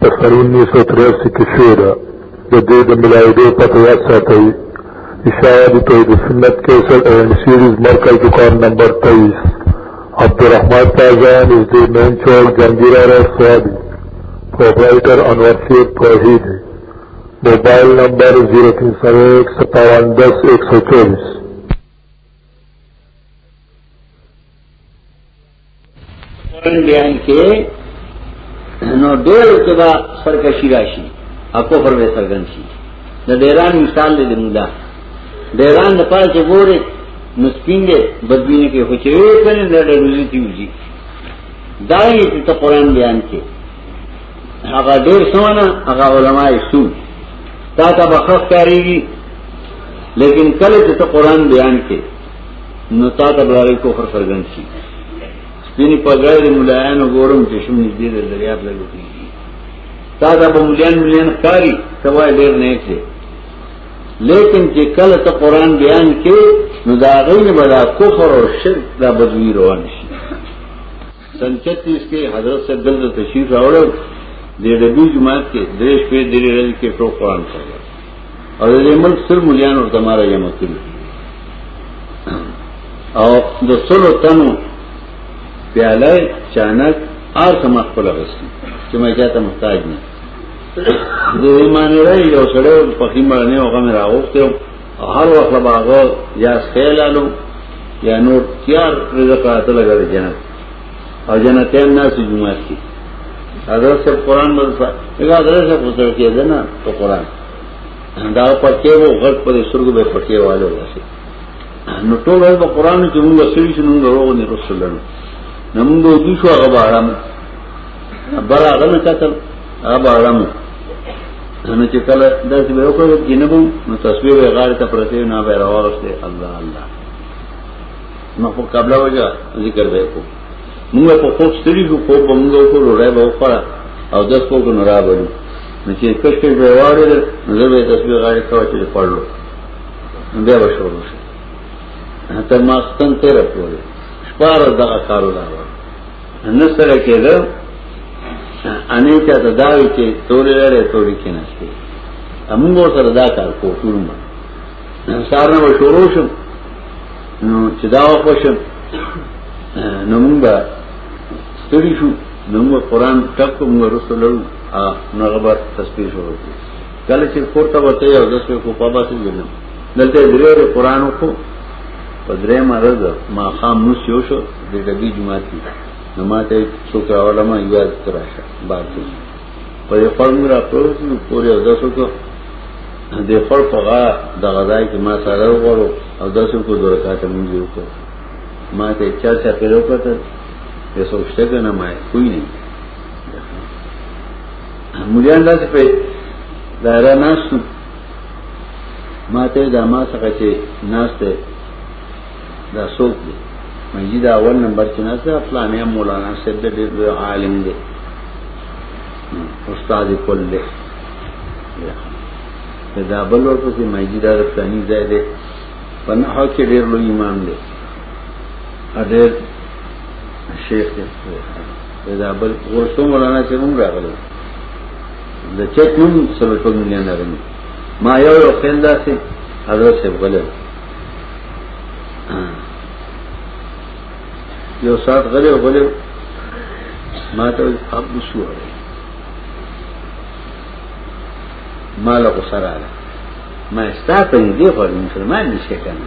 په سال 1983 کې شوې ده د دې د ملاویدو پته یاد ساتئ اشاعه د توحید سنت کیسټ اینډ سیریز مرکز دکان نمبر 23 عبدالرحمن پلازا نزد مین چوک جنگیرا روډ سوابی پروپرائٹر انور شیر توحید موبائل نمبر 03015710124 قرآن بیان کې نو ډېر کې با سرکشي راشي او کفر به سرګن شي د ډیران مثال دی مولا ډیران د پاس چې ګوره نو سپین دی بدبینه کې خو چې وې کنه د ډېرې تیوږي دا یې ته قرآن بیان کې هغه ډېر سونه هغه علماي سو تا ته بخښ کاریږي لیکن کله چې ته قرآن بیان کې نو تا ته دغه کفر څرګند شي سپینې پګړې مولایانو ګورم چې شوم نږدې د دریاب لګو کیږي تا دا به مولایان مولایان ښکاري سوای ډېر نه کې لیکن چې کله ته قران بیان کې نو دا غوینه بلا کفر او شرک دا بدوی روان شي سن چتیس کې حضرت صاحب دلته تشریف راوړل د ربی جماعت کې دریش په دری رل کې ټول قران سره او د ملک سر مليان ورته مارا یې مکتل او د سلو تنو پیاله چانک آر سم خپل غستی چې ما چاته محتاج نه د ایمان لري یو سره په خیمه نه هغه راوخته هر وخت باغه یا سیلالو یا نور تیار رزق راته لګا دی جنت او جنتیان ناس جمعات کی حضرت صاحب قرآن مدرسہ اگر حضرت صاحب خسر کیا دی نا تو قرآن دا پکې وو غټ پر سرګو به پکې والو واسي نو ټول ورځ په قرآن کې موږ سړي شنو غوړو نه رسول الله نو موږ دوی شو هغه بارام برا غل کتل اب عالم نو چې کله داسې به وکړو جنبو نو تسبیح به غار ته پرته نه به راوړسته الله الله نو په قبله وجه ذکر به کو موږ په خوب ستړي شو خوب به موږ کو لړای به وکړه او داس کو نه راوړو نو چې کښ کښ به واړل نو زه به تسبیح غار ته وچې پړلو بیا به شروع شو ته ما ستن تیر پورې شپاره دغه کارو دا نه سره کېده انې ته دا داوي چې تورې لري تورې کې نشته امون ور سره دا کار کو ټول ما سارنه و شروع شو نو چې دا وښم نو موږ ستړي شو نو موږ قران ټکو موږ رسول الله نو غبر تسبیح شروع کړو کله چې پورته وته یو د څه کو پابا ته وینم دلته درې قرآن کو په درې مرز ما خام نو شو شو د دې جمعه کې نو ما ته څوک راوړل ما یاد تراشه بار کې په یو فرم را پروت نو پورې د څه کو د فر په غا د غذای کې ما سره وغورو او د څه کو درکاته مونږ یو کو ما ته چا چا پیرو کړ ته یې سوچته کنه ما کوی نه مليان داسې په دایره ناس نو ما ته دا ما څخه چې ناس ته دا څوک دی مې دا اول نمبر کې ناس ده فلانه مولانا صاحب دې ډېر عالم دی استاد کول دی دا بل ورته چې مې دا فلاني ځای دی په نه حق کې ډېر لوی امام دی ا ډېر شیخ دی دا بل ورستو مولانا چې موږ راغلو د چت نوم سره ټول مليان راغلي ما یو یو خیال داسې حضرت صاحب غلې یو سات غلې غلې ما ته اب وسو ما له سره راغله ما ستا ته دې غوړم مسلمان نشي کنه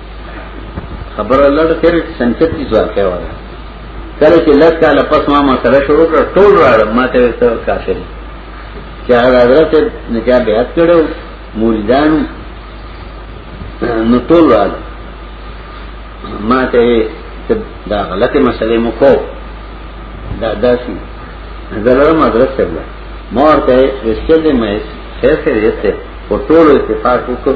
خبر الله د خیر سنکت کی ځواب کوي ولا کله چې لږ کال پس ما ما سره شروع کړ ټول راړم ما ته ته کافر چې هغه حضرت نه چا بیعت کړو مولدان نو ټول راړ ما ته دا غلطه مسله مو کو دا داسي زلره مدرسه سره مور ته رسېدل مې خیر خیر یې ته په ټول اتفاق وکړ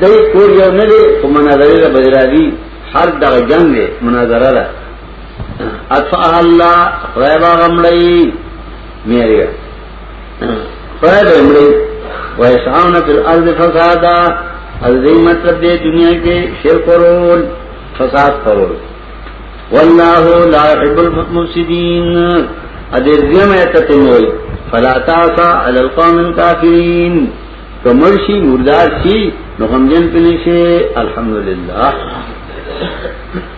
دای کور یو نه دی په مناظره له بدرادي هر دغه جنگ دی مناظره ده اطفاء الله خدای با غمړی میریږي خدای به مړي وایساونه په ارض فسادا از دې مطلب دې دنیا کې شر کول فساد کول والله لا يحب المفسدين ادې دې مې ته ته وای فلا تاسا على القوم الكافرين کمرشی مردار شي نو غمجن پني شي الحمدلله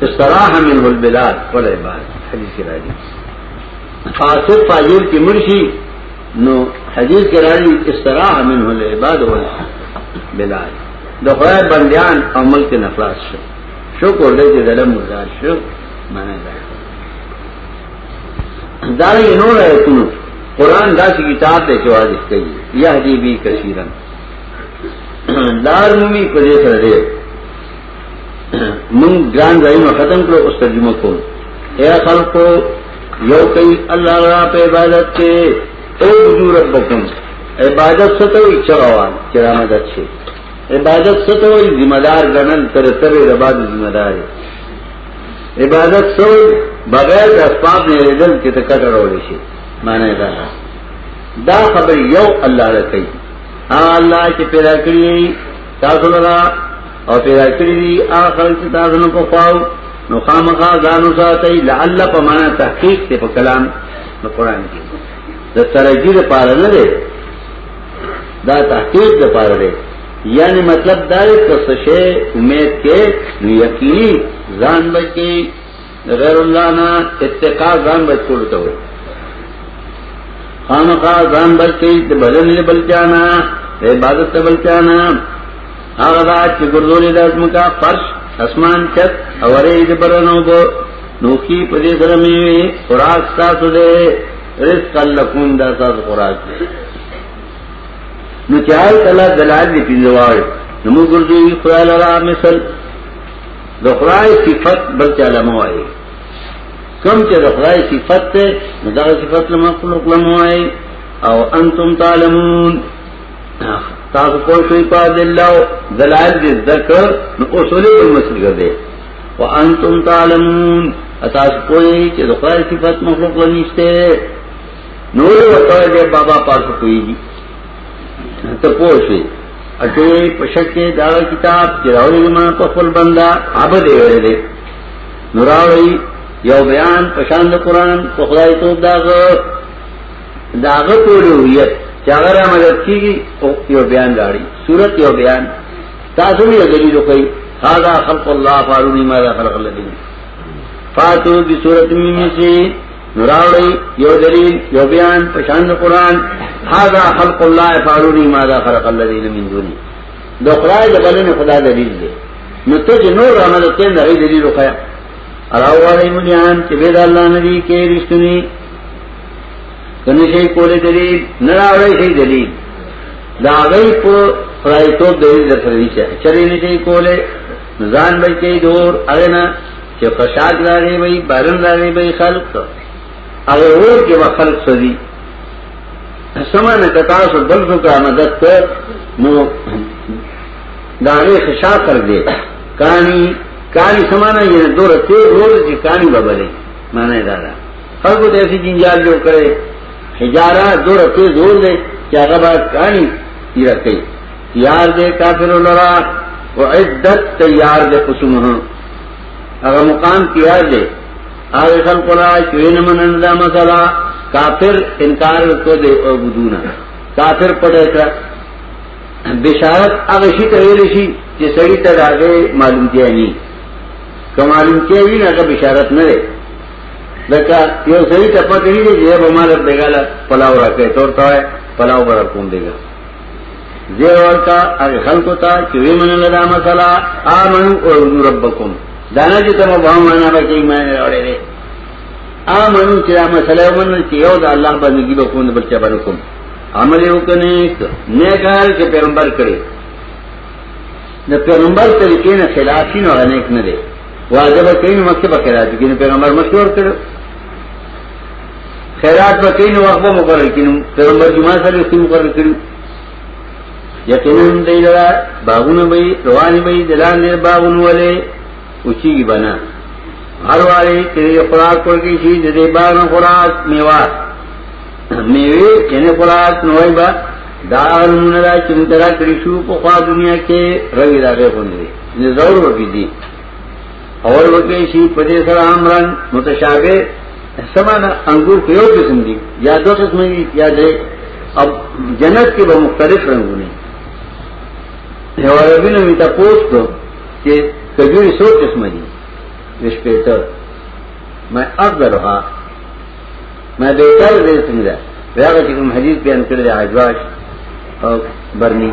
استراح منه البلاد ولا عباد حدیث کې راځي فاسد فاجر کې مرشي نو حدیث کې راځي استراح منه العباد ولا بلاد د خدای بندیان او ملک نفلاس شو شکر دې چې دلم مردار شو معنی دا دا یې نور آیتونه قران داسې کتاب دی چې واضح کوي یهدی بی کثیرن لار مومي په دې سره دی مون ګران ځایونه ختم کړو اوس ترجمه کوم اے خلکو یو کوي الله را په عبادت کې او حضور ربکم عبادت څه ته وي چروان کرامت شي عبادت څه ته وي ذمہ دار غنل تر تبه رباد ذمہ دار عبادت سو بغیر د اسباب نه لرل چې ته کټ راول شي معنی دا دا خبر یو الله راکړي الله چې پیدا کړی تاسو لرا او پیدا کړی دی اخر چې تاسو نه کو پاو نو خامخا ځانو ساتي لعل په معنا تحقیق ته په کلام د قران کې د ترجیح لپاره نه دی دا تحقیق لپاره دی یعنی مطلب دا دی که څه شی امید کې نو یقیني ځان بچي غیر الله نه اتقا ځان بچول ته وي خامخا ځان بچي د بدن له بلچانا د عبادت ته بلچانا هغه دا چې ګردوري د ازمکا فرش اسمان چت او رې د برنو بو نوخي په دې سره مې خوراک تاسو دې رزق لکم دا تاسو خوراک دې نو چې حال کله دلال دې پینځوار نو موږ ګرځوي خدای لرا مثال د خدای صفت بل چا لمو وایي کم چې د خدای صفت ته نو دا صفت له مخلوق لمو وایي او انتم تعلمون تاسو په شوي په دلال دلال دې ذکر نو اصول مسل ګرځي وانتم تعلمون اتاس کوئی چې د خدای صفات مخلوق لنیشته نور وتاو دې بابا پاک کوي ته پوښي اته پښکه دا کتاب چې راوړی ما په خپل بندا عبد ویل دي نوراوي یو بیان پشان د قران په خدای ته داغه داغه پورویت چې هغه را مدد کیږي او یو بیان راړي صورت یو بیان تاسو یې دلیل کوي هاذا خلق الله فارونی ما خلق الذين فاتو بسورۃ من مثله نراوړی یو دلیل یو بیان په شان قران هاذا خلق الله فارونی ماذا خلق الذین من دونی د خدای د بلنه خدا دلیل دی نو ته چې نور عمل ته نه ری دلیل وکړه اراوړی مليان چې به د الله نبی کې رښتونی کنه شي کولې دلیل نراوړی شي دلیل دا غي په خدای ته دلیل درته نشي چرې نه شي کولې ځان بچي دور اغه نه چې قشاق راغی وي بارن راغی وي خلق هغه ور کې به خلق سړي سمانه کتا سو بل څه کا مدد ته نو داغه خشا کر دے کانی کانی سمانا یہ دور تیر روز جی کانی ببلے مانا ہے دادا خلقو تو ایسی جنجال جو کرے حجارہ دور تیر روز دے کیا غبا کانی یہ رکھے تیار دے کافر لرا وعدت تیار دے قسمہ هغه مقام کې یاد دی هغه خلق لا چې نه مننه دا مسله کافر انکار وکړ دی او بدونه کافر پدې کړ بشارت هغه شي ته ویل شي چې سړی ته راغې معلوم دی نه کمالو کې وی نه هغه بشارت نه دی لکه یو سړی ته پته نه دی چې به مال بیگاله پلاو راکې تور تا پلاو ورکوم دیګا زیر ورکا اگه خلقو تا چه وی من لدا مسئلہ آمنو اردو ربکم دانا چه تم ابهام مانا بکی ایمان روڑے دے آمنو چه دا مسئلہ امنو چه یو دا اللہ بندگی بکون بلچہ برکم عمل یو کنیک نیکار چه پیغمبر کرے دا پیغمبر طریقین خلافی نو غنیک ندے واجب کئی نو مکتب خلافی کنی پیغمبر مشور کرے خیرات په کینو وخت به مقرر کینو پیغمبر جمعه سره یې مقرر کړو یقینا دی لرا باغونه به رواني به دلان نه باغونه ولې اوچی بنا هر واره چې خوراک ورکی شي د دې باغ خوراک میوه میوه کنه خوراک نوای با دا نمونه دا چې مترا کړی شو په خوا دنیا کې روي راغې غونډې نه ضرور وبې دي اور وکړي شي په دې سره امرن متشابه سمانه انګور په یو قسم دي یا دوه قسم دي یا دې اب جنت کې به مختلف رنگونه یو ربینه می تاسو ته چې کجوري څو قسم دي وشپېتر ما افضلها ما به تل دې څنګه هغه چې کوم حدیث بیان کړی عجواش او برنی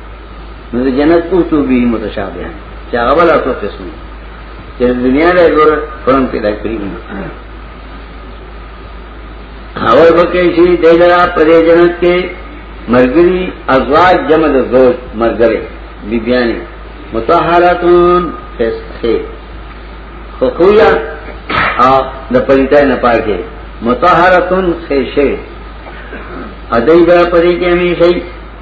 نو د جنت او تو به متشابه چې هغه بل تاسو قسم چې دنیا له ګور فرن پیدا کړی هغه وکړي چې دایره پرې جنت کې مرګري ازواج جمع د زوج مرګره بیبیانه متطهراتون فسخه خو خویا او د پلیتای نه پاکه متطهراتون خشه ادای به پرې کې همیشئ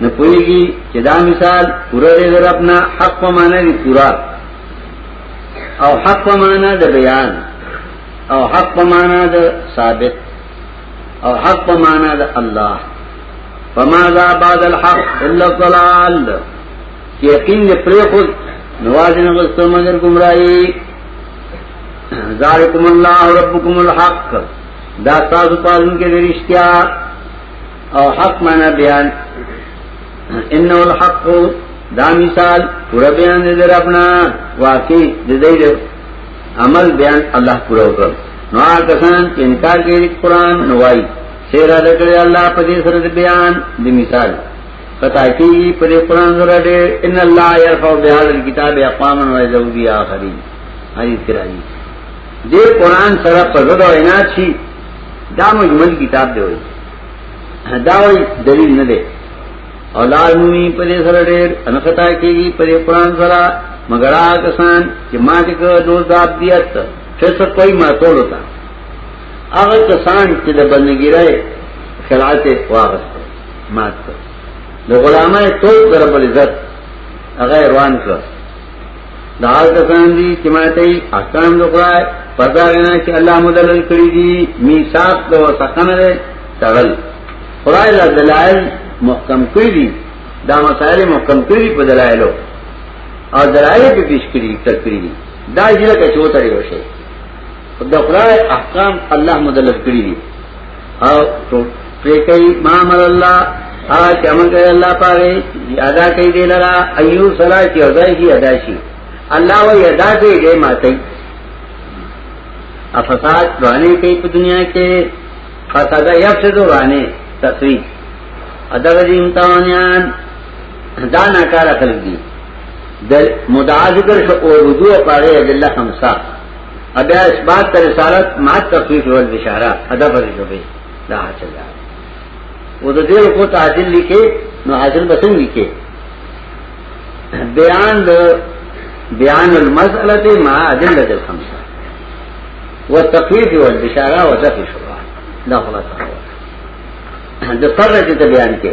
نه پويږي چې دا مثال پوره دی ربنا حق په معنی دی پورا او حق په معنی د بیان او حق په معنی د ثابت او حق په معنی د الله فما ذا بعد الحق الا الضلال یقین دې پرې خو نواز نه غوښته مگر گمراهي ذالکم الله ربکم الحق دا تاسو پالون کې رښتیا او حق معنا بیان انه الحق دا مثال پورا بیان دې ربنا واقعي د دې عمل بیان الله پورا وکړ نو کسان چې انکار کوي قرآن نو وایي سیر ادا کړی الله په دې سره د بیان د مثال پتا کی په دې قرآن سره دې ان الله يرفع بهذا الكتاب اقواما ويذو بها اخرين حدیث راځي دې قرآن سره په زړه عینات شي دا مجمل کتاب دی وای دا وای دلیل نه دی او لال مومی پر سره ډېر ان خطا کیږي پر قرآن سره مگر کسان چې ما دې کو دوز داب دیت څه څه کوي ما ټول تا هغه کسان چې د بندګیره خلعت واغست مات کړ د غلامه ټول در بل عزت هغه روان کړ دا کسان دي چې ماته احکام د خدای پرداغنه چې الله مدلل کړی دي میثاق د وسقنه ده تغل خدای له دلایل محکم کړی دي دا مسائل محکم کړی په دلایلو او دلایل په پیش کړی کړی دي دا یې لکه چوتره وشي د خدای احکام الله مدلل کړی دي او تو پریکای ما مر الله ا چمن کوي الله پاره ادا کوي دی لرا ایو صلاح کی ادا کی ادا شي الله وی ادا کوي دی ماته افساد باندې کوي په دنیا کې فساد یفسد باندې تفریق ادا غدي امتحانيان دا ناکاره خلک دي د مدعا ذکر شو او رجوع پاره د الله خمسه ادا اس بات کا رسالت مات تفریح ول اشارہ ادا پر جو بھی دا حاصل ہے وہ تو دیر کو تعدل لکھے نو حاصل بسن لکھے بیان دا بیان المسئلہ تے ما عدل دل خمسہ و تفریح ول اشارہ و دفع شروع دا خلاصہ ہوا دا فرق تے بیان کے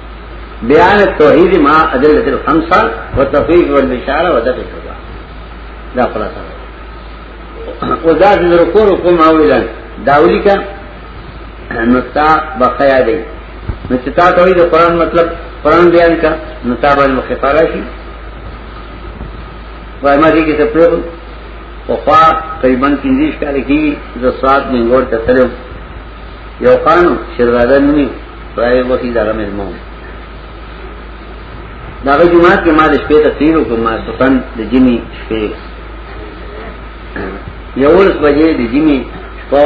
بیان توحید ما ادلت الخمسه وتفیق والبشاره ودفع الرضا دا خلاصه او دا چې رکوع رکوع ما ویلان داولی کا نو تا بخیا دی نو چې تا ته د قران مطلب قران بیان کا نو تا باندې مخفاره شي وای ما دې کې څه پرو او خوا تقریبا 30 کال کې د سات منګور ته تلم یو خان شیرزاده نومي راي وخی دا غمه مو دا غي جمعه کې ما د شپې ته تیر کوم ما سخن د جمی شپې یو ورځ بجې د جمی شپه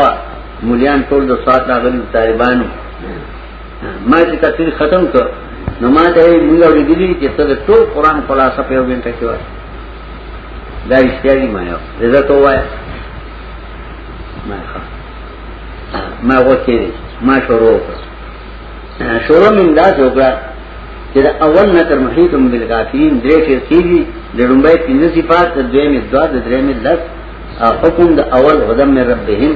مليان ټول د سات راغلي طالبانو ما چې تفسیر ختم کړ نو ما ته موږ ورګلی چې ته ټول قران خلاصه په یو غنټه کې وایې دا اشتیاقی ما یو رضا تو وایې ما ښه ما غوښتي ما شروع وکړ شروع من دا وکړه چې دا اول نه تر محیتم بالکافین درې کې کیږي د لومبۍ پنځه صفات د دویمې دوا د درېمې لس حکم د اول غدم من ربهم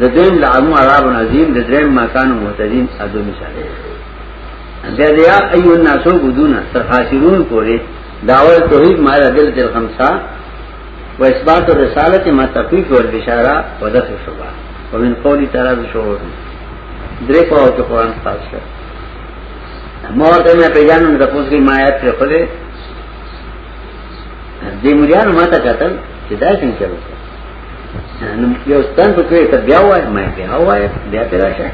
د دویم لعمو عرب عظیم د درېم مکان مهتدین اذو مثال بیا د یا ایو الناسو بدون تر خاصرون پورې داول توحید مال دل تل خمسه و اثبات الرسالت ما تقویف والبشارا و دفع شبا و من قولی تراز شعور درې په او قرآن خاص شو ما ورته مې پیژانو د پوس کې ما آیات پر خله دې مليانو ما ته کتل چې دا څنګه چلو نو یو ستن په کې ته بیا وای ما بیا وای بیا ته راشه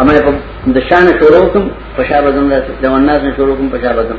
اما په د شان شروع کوم په شابه زم د وناس شروع کوم په شابه زم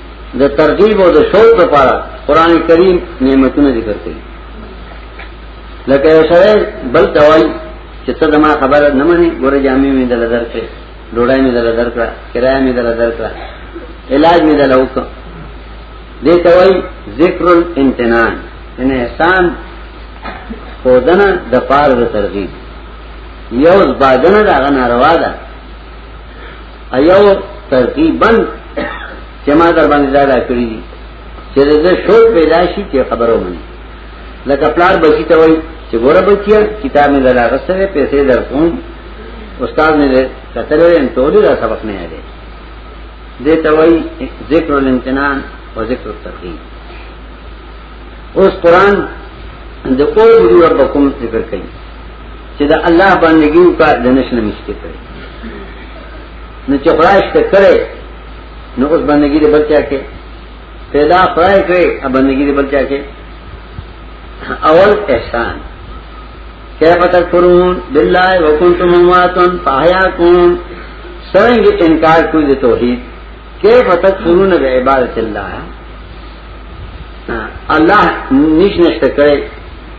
د ترغیب او د شوق لپاره قران کریم نعمتونه ذکر کوي لکه یو سره بل توای چې ته زما خبره نه منې ګوره جامې مې دل درکې ډوډۍ مې دل درکړه کرایه مې دل درکړه علاج مې دل وکړه دې توای ذکر الامتنان ان احسان خودنه د پاره د ترغیب یو زبادنه دا غناروا ده ایو ترتیبا چې ما در باندې دا کړی دي چې زه شوق پیدا شي چې خبرو مني لکه پلار بچی ته وای چې ګوره بچیا کتاب مې دلا غسره پیسې درکوم استاد مې کتل وې ان ټول دا سبق نه یادې دې ته وای ذکر الامتنان او ذکر الترغیب اوس قران د قول ربکم ذکر کوي چې د الله بندګي وکړه د نشنه مشکل کړي نو چې خدای ته کړي نو اوس بندګي دې بچا کې پیدا خدای کړي ا بندګي دې بچا کې اول احسان کیف تکفرون بالله وکنتم امواتن فاحیاکم څنګه انکار کوي د توحید کیف تکفرون بعبادت الله الله نشنشت کړي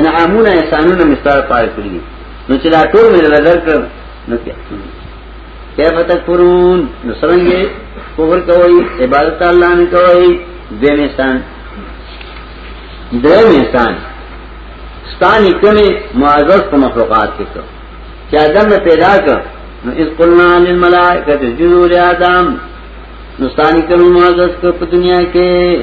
انعامونه احسانونه مثال پاره کړی نو چې دا ټول مې نظر کړ نو کیا کیف تکفرون نو څنګه کفر کوي عبادت الله نه کوي دین انسان دین انسان ستانی کمی معزز په مخلوقات کې کړ چې آدم نه پیدا کړ نو اس قلنا للملائکه تسجدوا لآدم نو ستانی کمی معزز کړ په دنیا کې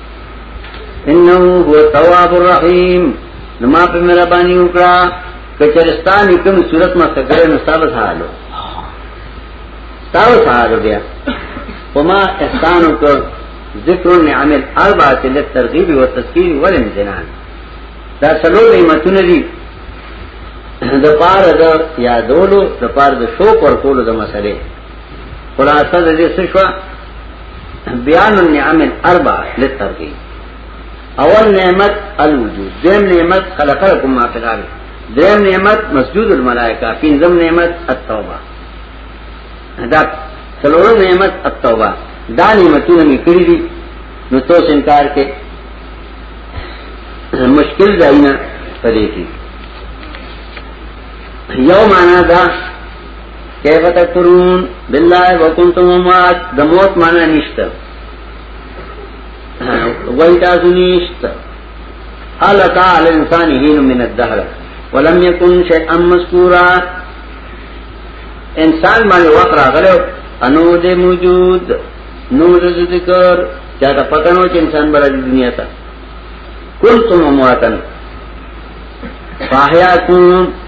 انه هو التواب الرحیم نو ما په مهرباني وکړه کچرستان کوم صورت ما سګره نو صاحب حالو تاسو حالو بیا وما احسان کو ذکر النعم الاربعه للترغيب والتذكير والامتنان دا څلور نعمتونه دي د پاره د یادولو د پاره د شوق ورکولو د مسلې خلاصه د دې څه شو بیان النعم الاربع للترغیب اول نعمت الوجود دیم نعمت خلق لكم ما في الارض دیم نعمت مسجود الملائکه پنځم نعمت التوبه دا څلورم نعمت التوبه دا نعمتونه می کړی دي نو تو انکار کې مشکل ځای نه پدې کې یو معنا دا کیف تکفرون بالله وکنتم اموات د موت معنی نشته وای تاسو نشته الله تعالی انسان هین من الدهر ولم یکن شیئا مذکورا انسان باندې وخت راغلو انو دې موجود نو د ذکر چا ته پته نو چې انسان بل د دنیا ته کل تم امواتن فاحیاکم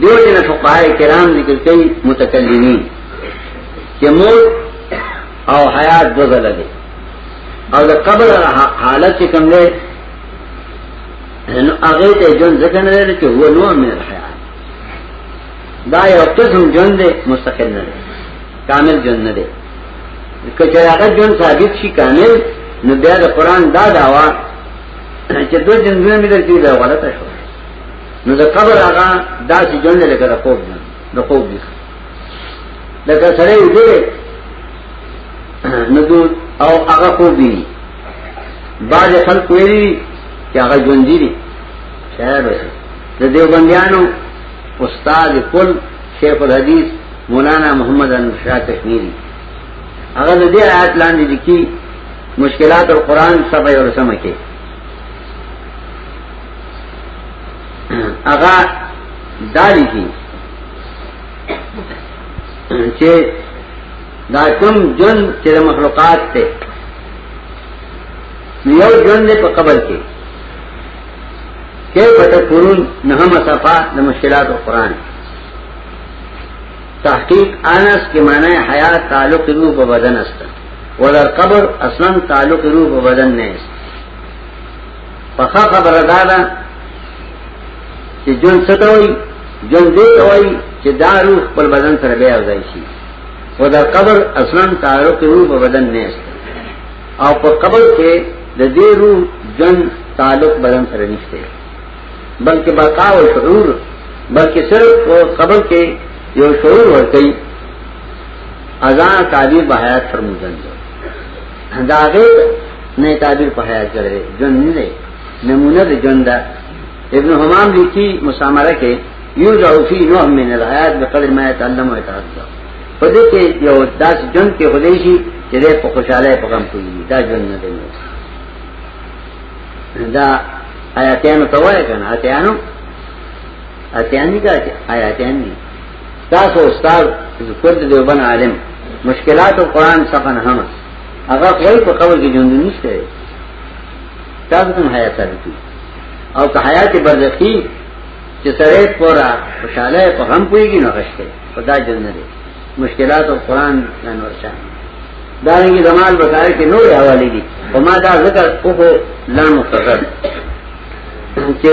دیو جن فقہاء کرام ذکر کئی متکلمین کہ موت او حیات دو ځل دي او د قبر حالت چې کوم دی نو هغه ته جون ځکه نه لري چې هو نو من الحیات دا یو قسم جون دی مستقل نه دی کامل جون نه دی کچه هغه جون ثابت شي کامل نو بیا د قران دا داوا چې دوی جنونه مې درته دا غلطه شو نو د قبر هغه داسې ژوند لکه د خوب ژوند د خوب ویښ لکه سره دې نو او هغه خوب دی بعض خلک ویلي چې هغه ژوند دي شاید د دیوبندیانو استاد کل شیخ الحدیث مولانا محمد انور شاه کشمیری هغه د دې آیات لاندې لیکي مشکلات القرآن سبع ورسمه کې هغه دالی کی چې دا کوم جن چې مخلوقات ته یو جن دې په قبر کې کې پټ قرون نه هم صفا د مشکلات او قران تحقیق انس کې معنی حیات تعلق روح په بدن است ولر قبر اصلا تعلق روح په بدن نه است پخا خبر دادا چې جون ستوي جون دې وای چې دا روح پر بدن سره بیا ځای شي او دا قبر اصلا تعارف روح په بدن نه او په قبر کې د دې روح جن تعلق بدن سره نشته بلکې بقا او شعور بلکې صرف په قبر کې یو شعور ورته ازان تعبیر بحیات فرمودن دا غیر نه تعبیر په حیات کړي جون نه دی نمونه د جون دا ابن حمام لیکي مسامره کې یو ځو فی نوع من الحیات بقدر ما يتعلم او يتعذب په دې کې یو داس جون کې خدای شي چې په خوشاله په غم کوي دا جون نه دی دا آیاتانو ته وایي کنه آیاتانو آیاتان دي آیاتان دي تاسو استاد ذکر دی وبن عالم مشکلات القرآن صفحه نه هم هغه کوئی په قبر کې ژوند نشته تاسو کوم حیا سره کی او که حیات برزخی چې سره پورا خوشاله په هم پويږي نه غشته خدا جننه دي مشکلات القرآن انور شاه دا رنګي زمال بکاره کې نور حواله دي په ما دا ذکر او لا مختصر چې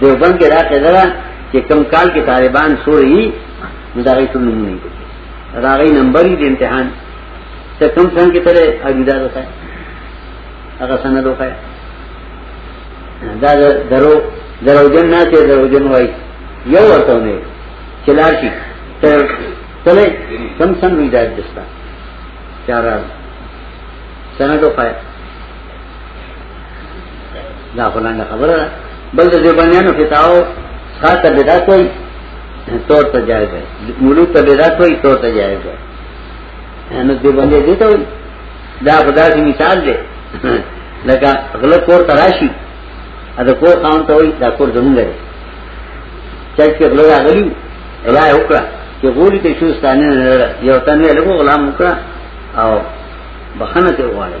دیوبند کې دا قضا ده چې کم کال کې طالبان سوري نو دا غي ټول نمونه دي دا غي نمبر دي امتحان ته کوم څنګه کې ترې اړیدا وکړه هغه سند وکړه دا درو درو جن نه ته درو جن وای یو ورته نه چلار شي ته تله کم سن وی دا دستا چارا سند وکړه دا فلانه خبره ده بل د دیوبانیانو فتاو خاطر بدعت وای تور ته جایز دی مولود ته بدعت وای تور ته جایز دی نو دیوبندې دي ته دا خدای دی مثال دی لکه غلط کور تراشی ا د کور قانون ته وای دا کور زمونږ دی چک کې غلط راغلی غلا وکړه چې غوړي ته شو ستانه یو تنه له غلام وکړه او بخنه ته وغواړي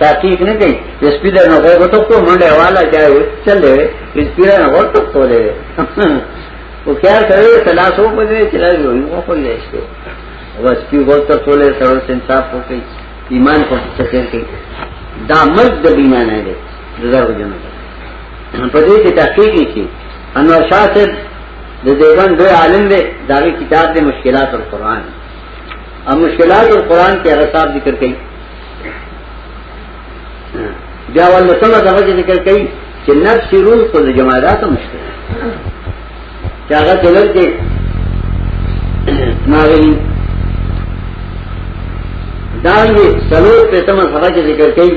تحقیق نه کوي چې سپیډ نه غوړ ټوک کو منډه والا چا چل دی چې سپیډ نه غوړ ټوک کو دی او خیال کوي تلاسو په دې چې راځي یو خپل لشته بس کی غوړ ټوک کو له سره انصاف کوي ایمان په څیر کوي دا مرګ د بینا نه دی زړه جنو په دې کې تحقیق نه کوي انور شاه صاحب د دیوان دوی عالم دی دا کتاب د مشکلات القرآن او مشکلات القرآن کې هغه صاحب ذکر کوي بیا ول ته دا غږ ذکر کوي چې نفس روح خو د جماعات مشته چې هغه دلر کې ناغلی دا یې سلو په تمه سره ذکر کوي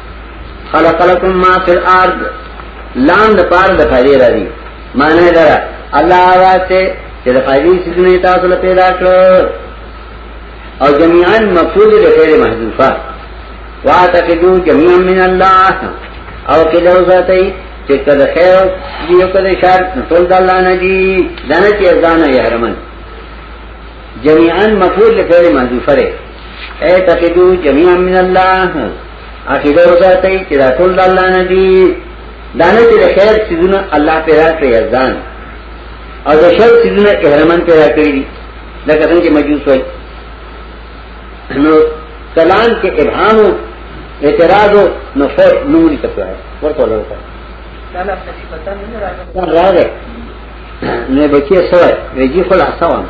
خلق لكم ما في الارض لام د پار د فائدې را دي معنی دا الله واسطه چې د فائدې سيزونه تاسو له پیدا کړو او جميعا مفعول د غیر محذوفه واعتقدوا جميعا من الله او کله ذاتي چې کله خیر دی او کله شر ټول د الله نه دي دنه چې ځان یې حرمن جميعا مفعول د غیر محذوفه اے تقیدو جميعا من الله عقیده وساتئ چې دا ټول د الله نه دي دانه چې خیر سيزونه الله پیدا کړی ځان او د شر سيزونه احرمان پیدا کړی دي لکه څنګه چې مجوس وایي نو کلام کې ابهام اعتراض نو فور نو لیکل راځي ورته ورته راځي نه بچي سره رجی خلاصه وانه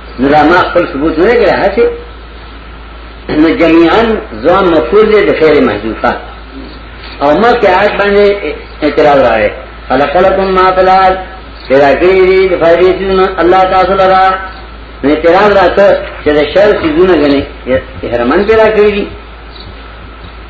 نو دا ما خپل ثبوت نه کړی هسې نو جميعا ځوان مفعول دی د فعل محذوفه او ما کې آیت باندې اعتراض راغی خلق لكم ما في الارض پیدا کړی دی د فائدې سونه الله تعالی لرا نو اعتراض راته چې د شر سيزونه غني احرمان پیدا کړی دي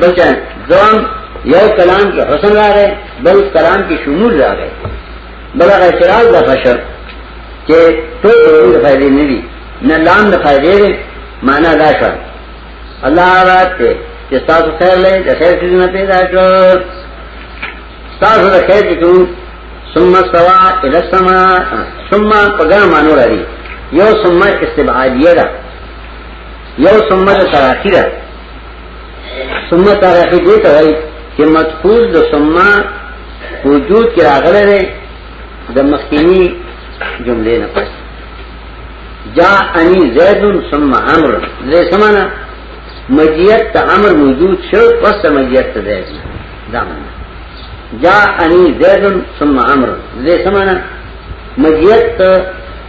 بلکہ زوان یو کلام کی حسن را گئے بل کلام کی شمول را گئے بلا اعتراض دا فشر کہ تو دورو دا فائدے نلی نہ لام دا فائدے دے مانا دا شر اللہ آباد تے کہ ستاسو خیر لے دا خیر کی دنہ پیدا کر ستاسو دا خیر کی کیوں ثم سوا الى السماء ثم پگا مانو را دی یو ثم استبعادیہ دا یو ثم دا تراخی دا ثم ترقی دې ته وایي چې مدخول د ثم وجود کې راغلی دی د مخکینی جملې نه پس جا انی زید ثم امر دې سمانا مجیت ته امر موجود شو پس مجیت ته زید دا معنا جا انی زید ثم امر دې سمانا مجیت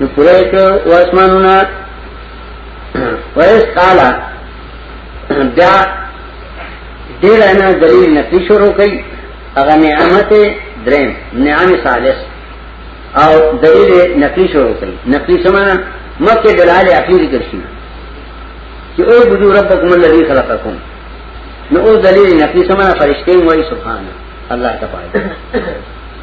نو پوره کړ واسمانونه ویس قالا بیا دیر اینا دلیل نفی شروع کئی اگا نعمت درین نعم سالس او دلیل نفی شروع کئی نفی سمانا مکہ دلال اخیر ذکر شی کہ او بدو ربکم اللہ لی خلقکم نو او دلیل نفی سمانا فرشتے ہوئی سبحانہ اللہ تبارک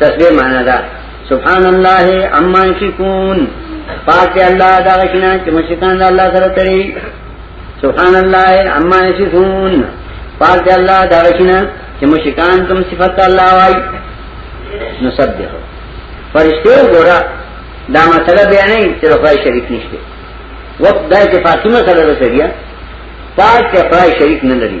تسبیح معنا دا سبحان الله عما یشکون پاک الله دا غشنا چې مشکان د الله سره تری سبحان الله عما یشکون پاک الله دا غشنا چې مشکان تم صفات الله وای نسبحو فرشتو ګورا دا مسله بیان نه چې خدای شریک نشته وقت دا چې فاطمه سره رسېږي پاک ته خدای شریک نه لري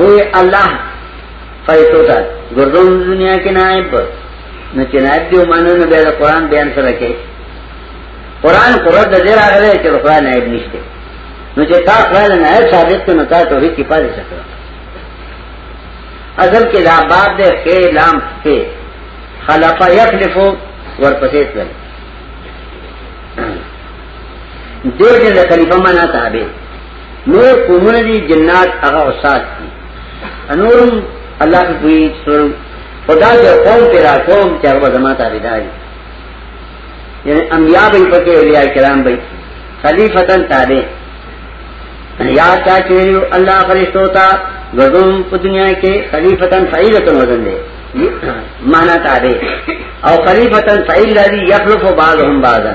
اوی اللہ فیصو تا گردون دنیا کی نائب نو چې نائب دیو مانو نو بیا قرآن بیان سره کې قرآن قرآن د دې راغلی چې قرآن نائب نشته نو چې تا قرآن نائب ثابت کړو تا توحید کې پاتې شته اصل کې دا باب دې کې لام کې خلفا یخلفو ورپسې تل دې دې خلیفہ معنا تابع نور قومونه دي جنات هغه اوسات دي انورم الله په دوی سر خدا دې قوم پر قوم چې هغه زما ته رداري یعنی انبیاء به پکې اولیاء کرام به خلیفتن تابع یا چا چې الله فرشتو ته غزم په دنیا کې خلیفتن فعیلتن وزن دی مانا تابع او خلیفتن فعیل لري یخلف بعضهم بعضا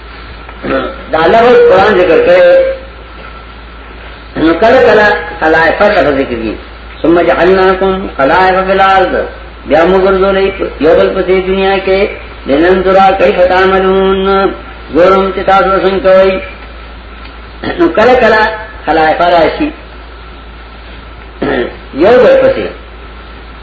دا الله او قران ذکر کړي نو کله کله خلائق ته ذکر کیږي ثم جعلناکم خلائق فی الارض بیا موږ ورزولې یو بل په دنیا کې دنن درا کیف تعملون ګورم چې تاسو څنګه کوي نو کله کله خلائق راشي یو بل پسې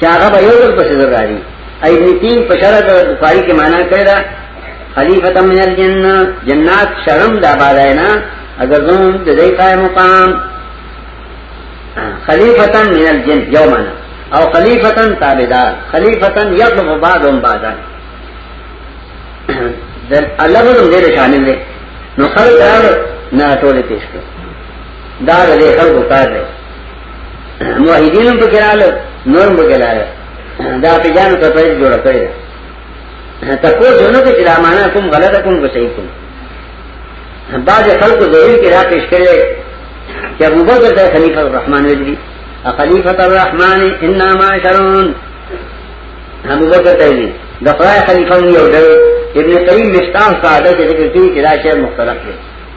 چاغه به یو ځل پسې زراري اي دې په شرع د بخاری کې معنا کړی دا خلیفۃ من الجنه جنات شرم دا بالای نه اگر زم د دې قائم مقام خلیفۃ من الجن یو معنا او خلیفۃ تابعدار خلیفۃ یطلب بعضهم بعضا در الله به دې شامل دی نو خلک نه ټول پیش کړ دا دې خلکو کار دی موحدین هم پکې راغلل نور هم پکې راغلل دا په جانو ته پیسې جوړ کړی تاسو ځونو کې چې معنا کوم غلط کوم کو صحیح کوم بعض خلکو ظاهر کې را پیش کړي چې ابو بکر ته خلیفہ الرحمن ویل دي خلیفۃ الرحمن انا معاشرون ابو بکر ته ویل د خدای خلیفہ یو ډول ابن قیم مشتاق ساده کې ذکر کوي چې دا شی مختلف دی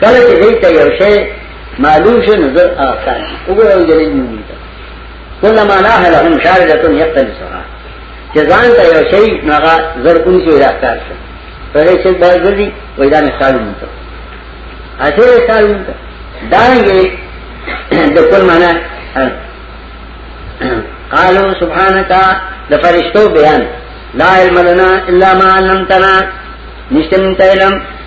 کله چې دې ته یو شی معلوم شي نو زر آسان وګورئ دلیل نیوي تا کله ما لا لهم شارجتون یقتل سره چې ځان ته یو شی ناغه زر اون کې راکار شي په دې چې باید ګرځي وای دا نه خالو مونته اته خالو مونته دا یې د کول معنا قالو سبحانك د فرشتو بیان لا علم لنا الا ما علمتنا نشتم تعلم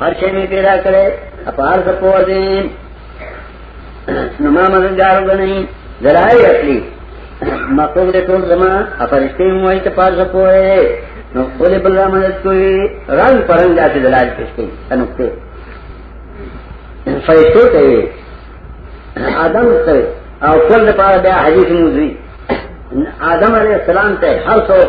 هر شي می پیدا کړې اپار څه پوه دي نو ما مددګار غني دلای اخلي مخلوق دې ټول زما افرشتي موي ته پار څه پوه نو خپل بل را مدد کوي رنگ پرنګ داسې دلال پیش کوي انوکته فرشتو ته وي آدم ته او خپل لپاره بیا حدیث موضوعي آدم علیہ السلام ته هر څوک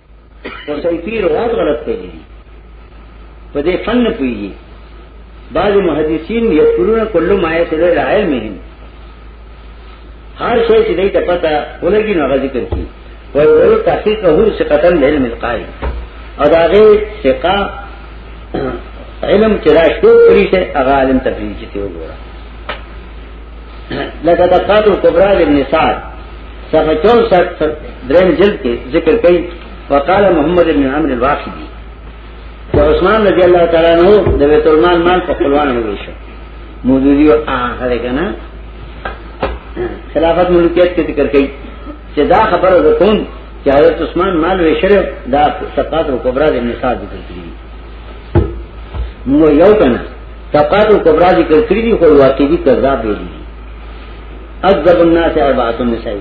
او صحیح پیر روایت غلط کړی په دې فن نه پويږي بعض محدثین یذکرون کل ما یسل العلمهم هر شی چې دې ته پته ولګي نو غزي کوي او ورو تحقیق هو څه قتل علم القائل او دا غي ثقه علم چې راشتو پرې شه هغه علم تفریج ته وګوره لکه د قاتل کبرا د ابن سعد صفحه 64 دریم جلد کې ذکر کړي وقال محمد بن عمرو الواقدي چې عثمان رضی الله تعالی عنہ د بیت المال مال په خپلوان ویشه موجودی او هغه کنه خلافت ملکیت کې ذکر کړي چې دا خبره ده کوم چې حضرت عثمان مال ویشه دا صفات او کبرا د ابن سعد ذکر کړي نو یو کنه طبقات الكبرى ذکر کړی دي خو واقعي کذاب دي اکذب الناس اربعه النساء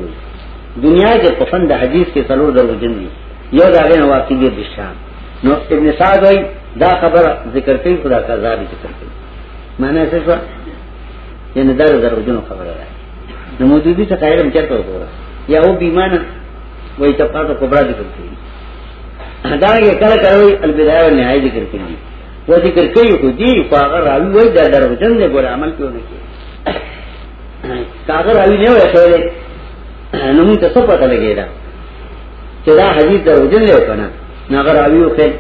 دنیا کې پفند حدیث کې څلور درو جن دي یو دا غن واقعي دي بشام نو ابن سعد وای دا خبر ذکر کوي خدا کذاب ذکر کوي معنی څه شو یعنی دا درو جن خبره ده نو مودودی څه قائلم چرته وګوره یا او بیمانه وای طبقات الكبرى ذکر کړی دا یې کله کله البدايه او نهایت ذکر کړی و ذکر کوي خو دی خو هغه راوی وای دا دروژن دی ګور عمل کوي نه کوي کاغه راوی نه وای خو له نو موږ ته څه پته لګی دا چې دا حدیث دروژن دی کنه نه راوی خو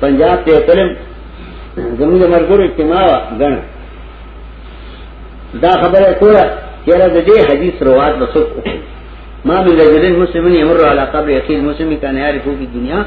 پنجاب ته تلم زموږ مرګور اجتماع غن دا خبره کوله چې را دې حدیث روات وسوک ما من رجلين مسلمين يمر على قبر يقين مسلم كان يعرفه في الدنيا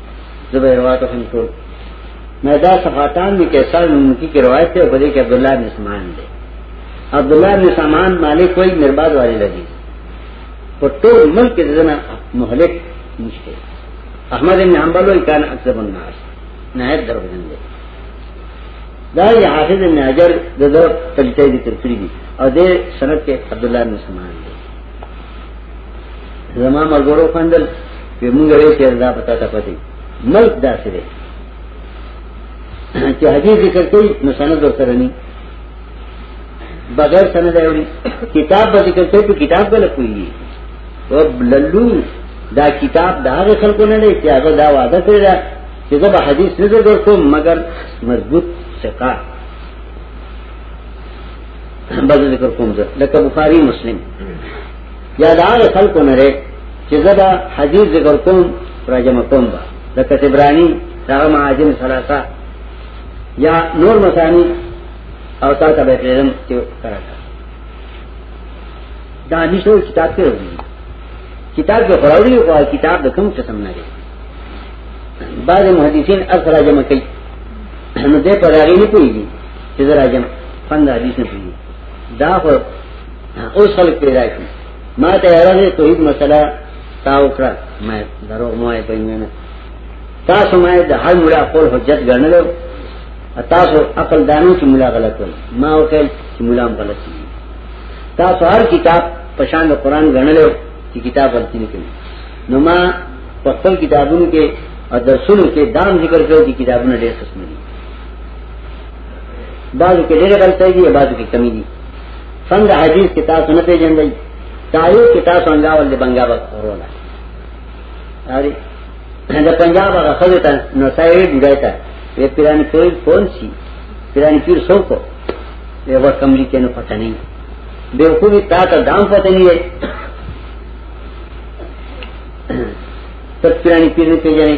زبیر واته هم ټول مې دا صفاتان می کیسار منکی کی روایت ته په دې کې عبد الله بن سمان دی عبد الله بن سمان مالک وای مرباد والے لګي په ټول ملک کې دنه مهلک نشته احمد بن حنبل وای کان اکثر الناس نه دروځن دی دا یې حافظ بن حجر د دغه تلته ذکر کړی دی او د سند کې عبد الله بن سمان دی زما مرګورو خندل په موږ یې چې دا پتا ته پتی ملک داسې دی چې حدیث ذکر کوي نو سند ورسره نه بغیر سند ایوري کتاب به ذکر کوي په کتاب به لکوي رب للو دا کتاب دا هغه خلکو نه دی چې هغه دا وعده کړی دا چې زه به حدیث نه درکوم مګر مضبوط ثقه بعض ذکر کوم زه لکه بخاری مسلم یا دا هغه خلکو نه لري چې زه دا حدیث ذکر کوم راجم کوم با لکه تبرانی دا معاجم ثلاثه یا نور مسانی او تا ته به پیرم چې کراټه دا نشو کتاب کې وروي کتاب کې خراوري او کتاب د کوم قسم نه دی بعض محدثین اثر جمع کوي نو دې پر هغه نه پوهیږي چې راځم پند حدیث نه پیږي دا خو اوس خلک پیدا شي ما ته راغلی توحید مسله تا وکړه ما درو مو یې پېژنه تاسو ما د هر مولا خپل حجت ګڼل تاسو عقل دانو چې مولا غلط ول ما وکړ چې مولا هم غلط دي تاسو هر کتاب پشان د قران ګڼل چې کتاب غلطی نه کوي نو ما په خپل کتابونو کې او درسونو کې دام ذکر کړو چې کتابونه ډېر قسم دي بعضو کې ډېر غلطه دي بعضو کې کمی دي څنګه حدیث کې تاسو نه پیژندل تاریخ کې تاسو څنګه ول د بنگاب ورولا اری دا پنجاب هغه خلک ته نو سایه ډیډای ته یې پیران پیر کون سی پیران پیر سو کو یې ور کملی کې نه پته نه به خو به تا ته دام پته نه تک پیرانی پیر نه پیژنې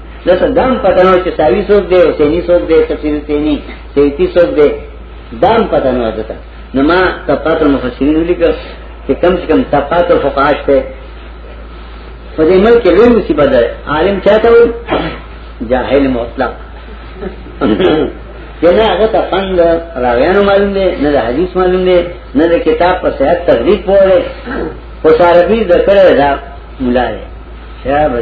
نو څه دام پته نو چې ساوي څوک دی او سینی څوک دی تفسیر سینی سیتی څوک دی دام پته نو ده نو ما تفاصیل مفسرین ولیکل چې کم سے کم تفاصیل فقاش ته په دې ملک کې لوی مصیبت ده عالم چاته وي جاهل مطلق جنا هغه ته فند راویانو معلوم دي نه د حدیث معلوم دي نه د کتاب په صحت تغریب پوره او ساربی ذکر دا مولا دی شابه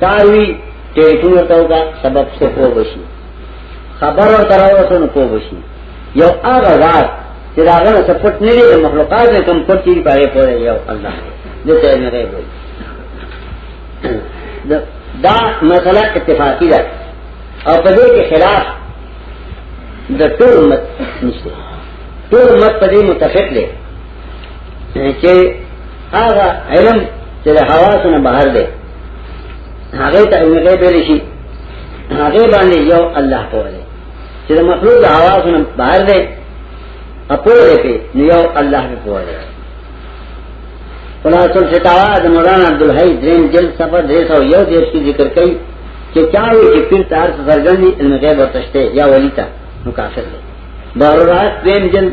تاوی ټیلیفون ورته وکړه سبب څه خو بشي خبر ورته راوته نو کو بشي یو هغه ذات چې دا غره سپټ نه لري مخلوقات نه کم پټ دي پاره پوره یو الله دې ته نه دی وایي دا مسله اتفاقی ده او په دې کې خلاف د ټول مت نشته ټول مت په دې متفق دي چې هغه علم چې د حواسو نه بهر دی هغه ته علم غیب ویل شي هغه باندې یو الله په وله چې د مخلوق د حواسو نه بهر دی اپوله په یو الله په وله خلاص الفتاوا د مولانا عبدالحی دریم جلد صفحه 201 دیش کی ذکر کړي چې چاوي چې پیر تار سرګندي علم غیب ورتشته یا ولی تا نو کافر دی بارو راست دریم جلد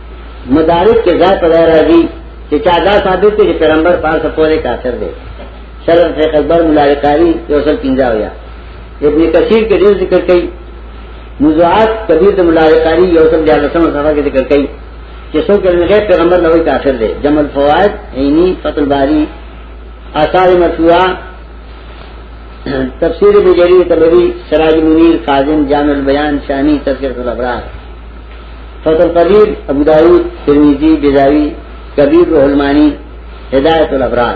مدارک کې ځای په ځای راځي چې چا دا ثابت دی چې پیغمبر پار څه پوره کافر دی شرم سے خبر ملارکاری یو سل پنځه ویا ابن کثیر کې ډیر ذکر کړي نزوعات کبیر د ملارکاری یو سل دیار سم صفحه کې ذکر کړي چې څو کې غیر پیغمبر نه وي کافر دی جمل فوائد عینی فتل باری آثار مرفوعہ تفسیر بجری تبری سراج منیر قاضم جامع البیان شانی تذکرۃ الابرار فتح القدیر ابو داود ترمذی بیزاوی کبیر روح المانی هدایت الابرار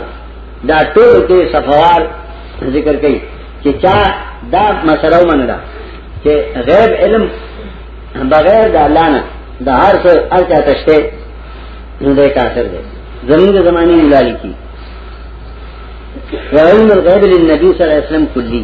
دا ټول دې صفوار ذکر کړي چې چا دا مسله ومنله چې غیب علم بغیر د الله نه د هر څه ارچا تشته نو دې کافر دی زمونږ زمانی ملالی کی وعلم الغیب للنبی صلی الله علیه وسلم کلی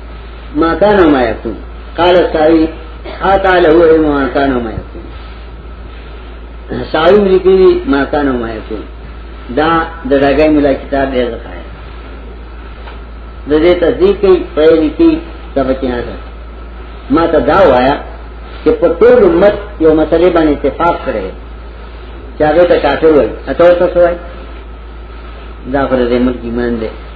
ما کان او ما یکون قال ساوی حتا له هو ما کان او ما یکون ساوی ملکی ما کان او ما یکون دا د ډګای ملا کتاب دی ځخای د دې تصدیق کوي په لیکي تبکه نه ده ما ته دا وایا چې په ټول امت یو مسلې باندې اتفاق کړي چې هغه ته کافر وای اته ورته وای دا پر دې ملک ایمان دی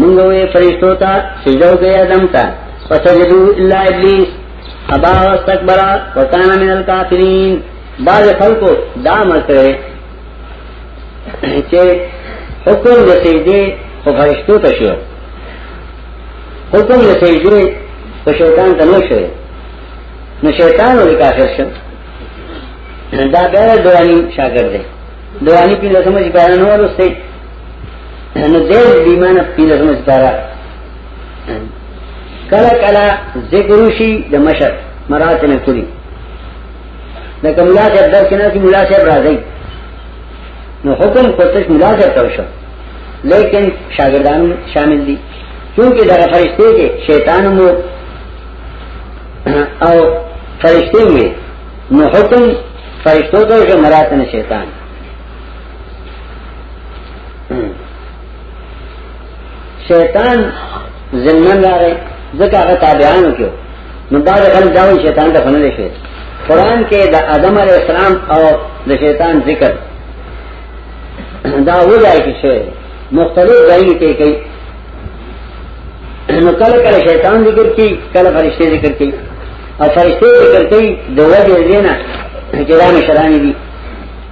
مونږ وې فرشتو ته سجده وکړه آدم ته فسجدو الا ابلیس ابا واستكبر وكان من الكافرين بعض خلکو دا مکه چې حکم د سجده په فرشتو ته شو حکم د سجده په شیطان ته نه شو نو شیطان ولې کافر شو دا به دوانی شاګرد دی دوانی په لسمه ځای نه ورسته نو دې بیمانه پیله هم ستاره کله کله ذکر شي د مشر مرات نه کړی دا کوم لا چې درس نه کی مولا صاحب راځي نو حکم کوتش مولا صاحب ته شو لیکن شاګردان شامل دي کیونکہ دا فرشتے کے شیطان مو او فرشتے میں نو حکم فرشتوں کا جو مراتن شیطان شیطان زمن راغی ځکه هغه تابعانو کې نو بعد خلک داوي شیطان ته فنل شي قران کې د آدم علی السلام او د شیطان ذکر دا وځای کې شی مختلف ځای کې کوي نو کله کله شیطان ذکر کوي کله فرشته ذکر کوي او فرشته ذکر کوي د وجه زینا چې دا مشرانی دي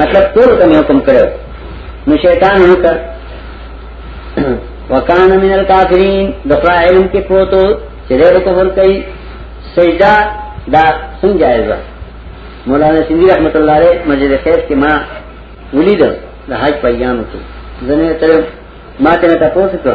مطلب ټول ته حکم کړو نو شیطان نو کړ وکان من الکافرین دغه علم کې پروتو چې دې په کفر کوي سجدا دا څنګه جایز ده مولانا سیندی رحمت الله علیه مسجد خیر کې ما ولید د حج پیام کې زنه تر ما ته تاسو ته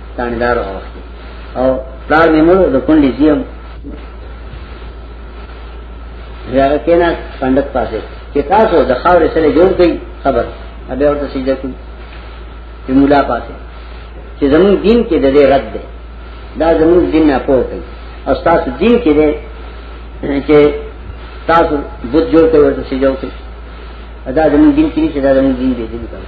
تانیدار اوخت او پلار مې مور د کونډې زیو هغه کینا پندت پاسه چې تاسو د خاورې سره جوړ کړئ خبر ابه ورته سجده کوي چې مولا پاسه چې زمون دین کې د دې رد ده دا زمون دین نه پوه کوي او تاسو دین کې ده چې تاسو بوت جوړ کړئ ورته سجده کوي ادا زمون دین کې چې دا زمون دین دې دین کوي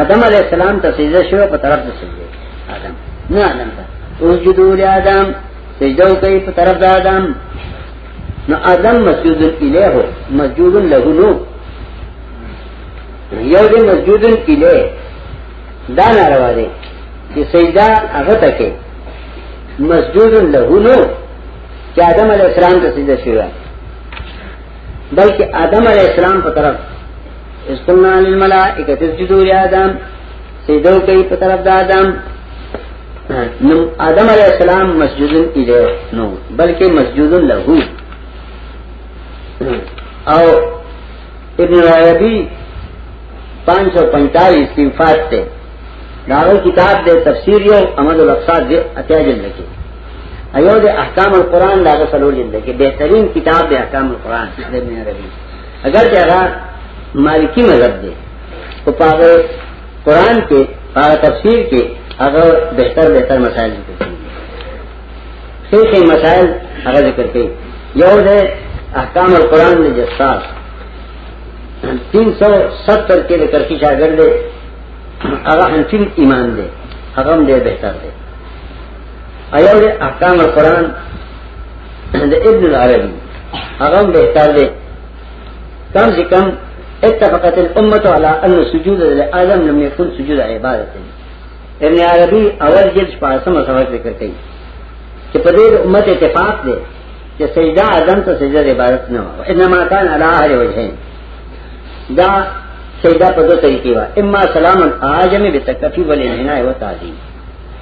آدم علیہ السلام ته سجده شوه په طرف د سجده آدم نه آدم ته اسجدو لآدم سجده کوي په طرف د آدم نو آدم مسجود الیه مسجود له نو یو دې مسجود الیه دا ناروا دی چې سجده هغه ته کې مسجود له نو چې آدم علیہ السلام ته سجده شوه بلکې آدم علیہ السلام په طرف اس قلنا للملائکه تسجدوا لآدم سجدو کوي په طرف د آدم نو آدم علیہ السلام مسجود الیه نو بلکې مسجود له او ابن رایبی 545 کی وفات ته داغه کتاب د تفسیر یو احمد الاقصا د اتیا جلد کې ایو د احکام القرآن داغه سلو جلد کې بهترین کتاب د احکام القرآن د ابن ربی اگر چې هغه مالکی مذهب دی او په هغه قران کې هغه تفسیر کې هغه بهتر بهتر مسائل ذکر کړي څه څه مسائل هغه ذکر کړي یو ده احکام القرآن دے جساس تین سو ستر کے لے کرکی شاگر دے اگر انفل ایمان دے حکم دے بہتر دے ایو دے احکام القرآن د ابن العربي هغه بهتر دی کم سے کم اتفقت الامه على ان سجود لآدم لم يكن سجود عبادت ابن عربي اول جلد شپاسمه سبق ذکر کوي چې په دې امت اتفاق دی چې سجده اعظم ته سجده عبادت نه و انما كان على اهل وجهين دا سجده په دوه طریقې و اما سلام اعظم بتکفی ولنهنا و تعظیم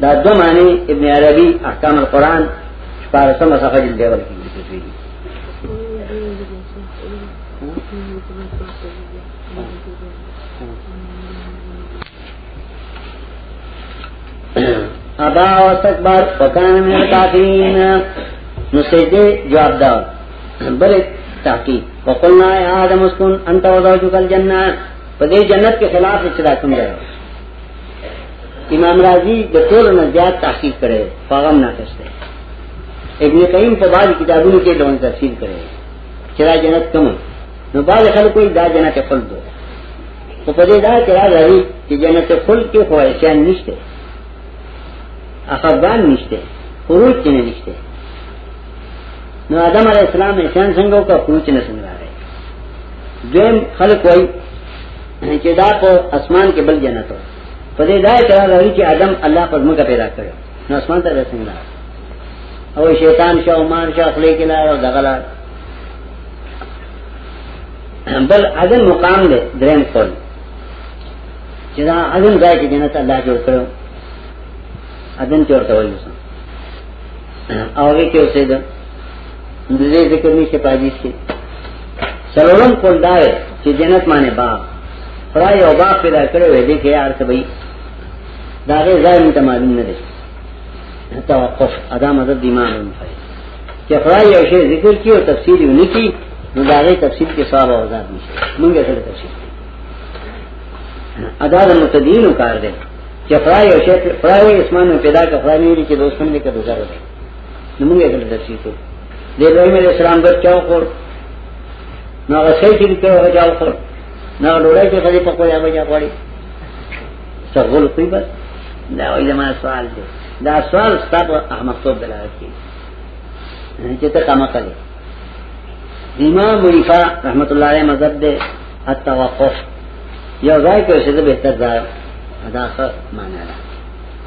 دا دو معنی ابن عربی احکام القرآن شپارسم صفحه جلد دیول کی تفسیر ابا واستكبر وكان من الكافرين نو سجده جواب دا بل تحقیق وقلنا یا آدم اسکن انت وزوجک الجنہ پدې جنت کې خلاف اچرا کوم دی امام رازی د ټول نه زیات تحقیق کړي فغم نه کړي ابن قیم په بعض کتابونو کې دون تفسیر کړي چې را جنت کوم نو بعض خلکو دا جنت خلد دو په پدې دا چې را لري چې جنت خلد کې خو احسان نشته اخبان نشته خروج کې نه نشته نو آدم علیہ السلام احسان څنګه وکړ خروج نه څنګه راغی دویم خلک وایي چې دا په اسمان کې بل جنت و په دې دا اعتراض لري چې آدم الله پر موږ پیدا کړ نو اسمان ته رسېږي او شیطان شو مان شو خپل کې لار او دغه لار بل اذن مقام دی دریم قول چې دا اذن ځای کې جنت الله جوړ کړو اذن چورته وایي او هغه کې اوسېده د دې ذکر نشي پاجي شي سلورم قول دا دی چې جنت معنی باغ خدای یو باغ پیدا کړی وې دې کې یار څه وي دا غي ځای مونته معلوم نه دی توقف ادا مدد ایمان هم پای چې خدای یو شی ذکر کی او تفسیر یې نکی نو دا غي تفسیر کې ثواب او عذاب نشي مونږه سره تفسیر ادا د متدینو کار دی چې خدای یو شی خدای اسمان پیدا کړ خدای یې چې دوستونه کې دوزار وکړي نو موږ یې دلته درسي کو د ابراهيم عليه السلام بچ چاو خور نو هغه شي چې په هغه چاو خور نو ډوړای چې خدي په کویا بچا کوړي څغول کوي بس دا وایي زموږ سوال دی دا سوال ستاسو احمد صاحب دلالت کوي چې ته کما کوي امام مریفا رحمت الله علیه مذهب دے التوقف یو ځای کې څه به بهتر ځای ادا ښه معنا ده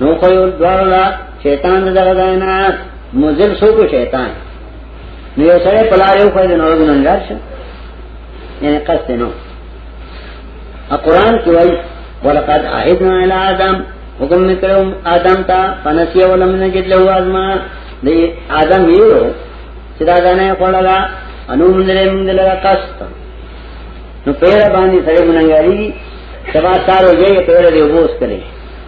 نو خو یو دواړه شیطان دغه ځای نه مزل شو کو شیطان نو یو سره پلار یو خو نه وګنه نه راشه یعنی قصد نو ا قران کې وایي ولقد عهدنا الى ادم حکم نکړو ادم ته فنسیه ولم نجد له ازما دی ادم یو چې دا غنه خړلا انو مندره مندره قصد نو پیر باندې سره مننګاری سبا سارو یې پیر دی وبوس کړي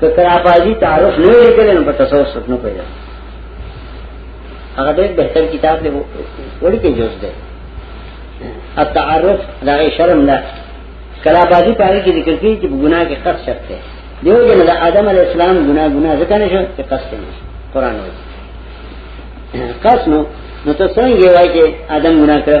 که کراپاجی تعارف نه لیکل نو په تصوف څوک نه پیدا هغه ډېر بهتر کتاب دی وړي کې جوړ دی التعارف دا شرم نه کراپاجی پاره کې ذکر کیږي چې ګناه کې خاص شرط دی دیو جن دا آدم علیہ السلام گناہ گناہ ذکر نشو کہ قصد نشو قرآن ہوئی قصد نو نو تو سنگے وائی کہ آدم گناہ کر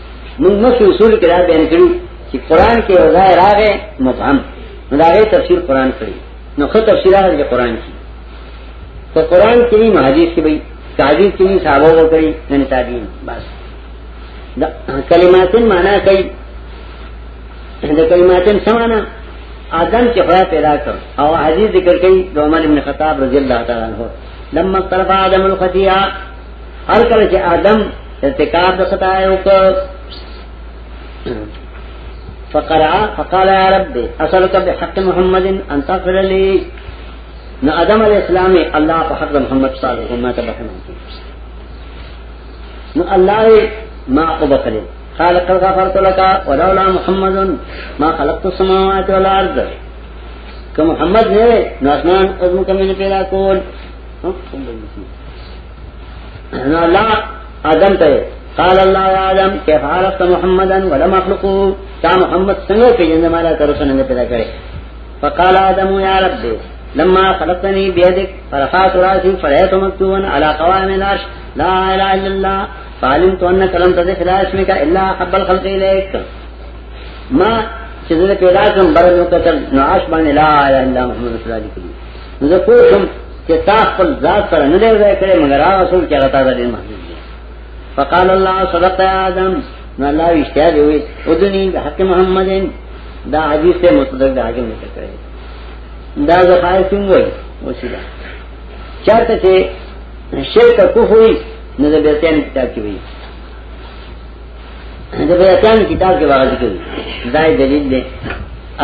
موږ مخکې اصول کې دا بیان کړو چې قران کې یو ځای راغی مبهم نو دا غي تفسیر قران کړی نو خو تفسیر هغه کې قران کې په قران کې نه حدیث کې وي حدیث کې نه صحابه وکړي نه تابعین بس دا کلماتن معنا کوي دا کلماتن سمانا آدم چې خدای پیدا کړ او حدیث ذکر کوي د عمر ابن خطاب رضی الله تعالی عنہ لما طلب آدم الخطیئه هر کله چې آدم ارتکاب د خطا یو کو فقرا فقال يا رب اسالك بحق محمد ان تغفر لي نو آدم علیہ السلام الله په حق محمد صلی الله علیه وسلم ته بخنه نو الله ما وبخله قال قد غفرت لك ولولا محمد ما خلقت السماوات والارض کہ محمد نے نو اسمان عظم کمی نے پیدا کول نو الله آدم ته قال الله يا آدم كيف عرفت محمدا ولم اخلقه تا محمد څنګه پیژنې مالا تر څنګه پیدا کړې فقال آدم يا رب لما خلقتني بيدك فرفعت راسي فرأيت مكتوبا على قوام العرش لا اله الا الله فعلمت انك لم تدخ الى اسمك الا حب الخلق اليك ما چې زه پیدا کوم برنو کتل نو عاش باندې لا اله الا محمد رسول الله نو زه پوه شم چې تا خپل ذات سره نه دی ځای کړی مګر هغه څوک چې هغه تا ته ډېر محبوب دی فقال الله صدق يا آدم نو الله اشتیا دی وی اذنی د حق محمد دا حدیث ته مصدق د حاکم ذکر کړی دا زخای څنګه وای وسیلا چارته چې شرک کوفوی نو د بیتین کتاب کې وی د بیان کتاب کې واغ ذکر دا دلیل دی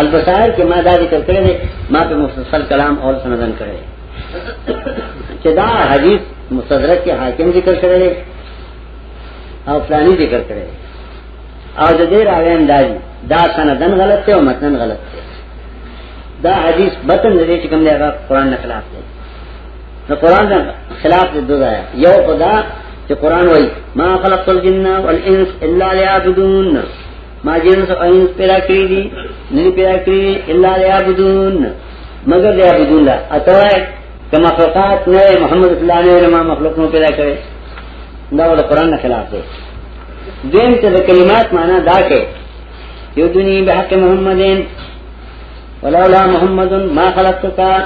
البصائر کې ما دا ذکر کړی دی ما په مفصل کلام اور سندن کړی چې دا حدیث مستدرک کې حاکم ذکر کړی دی او فلانی ذکر کړی دی او د دې راویان دا دی دا سندن غلط دی او متن غلط دی دا حدیث بطن دې چې کوم دی هغه قران نه خلاف دی نو قران دا خلاف دې دوه یو خدا چې قران وای ما خلق الجن والانس الا ليعبدون ما جن او انس پیدا کړی دي نه پیدا کړی الا ليعبدون مگر ليعبدون لا اتوای کما مخلوقات نه محمد صلی الله علیه وسلم مخلوق نو پیدا کړي دا ول قران خلاف دی دین ته د کلمات معنا دا کې یو دنیا به حق محمدین ولولا محمد ما خلقتک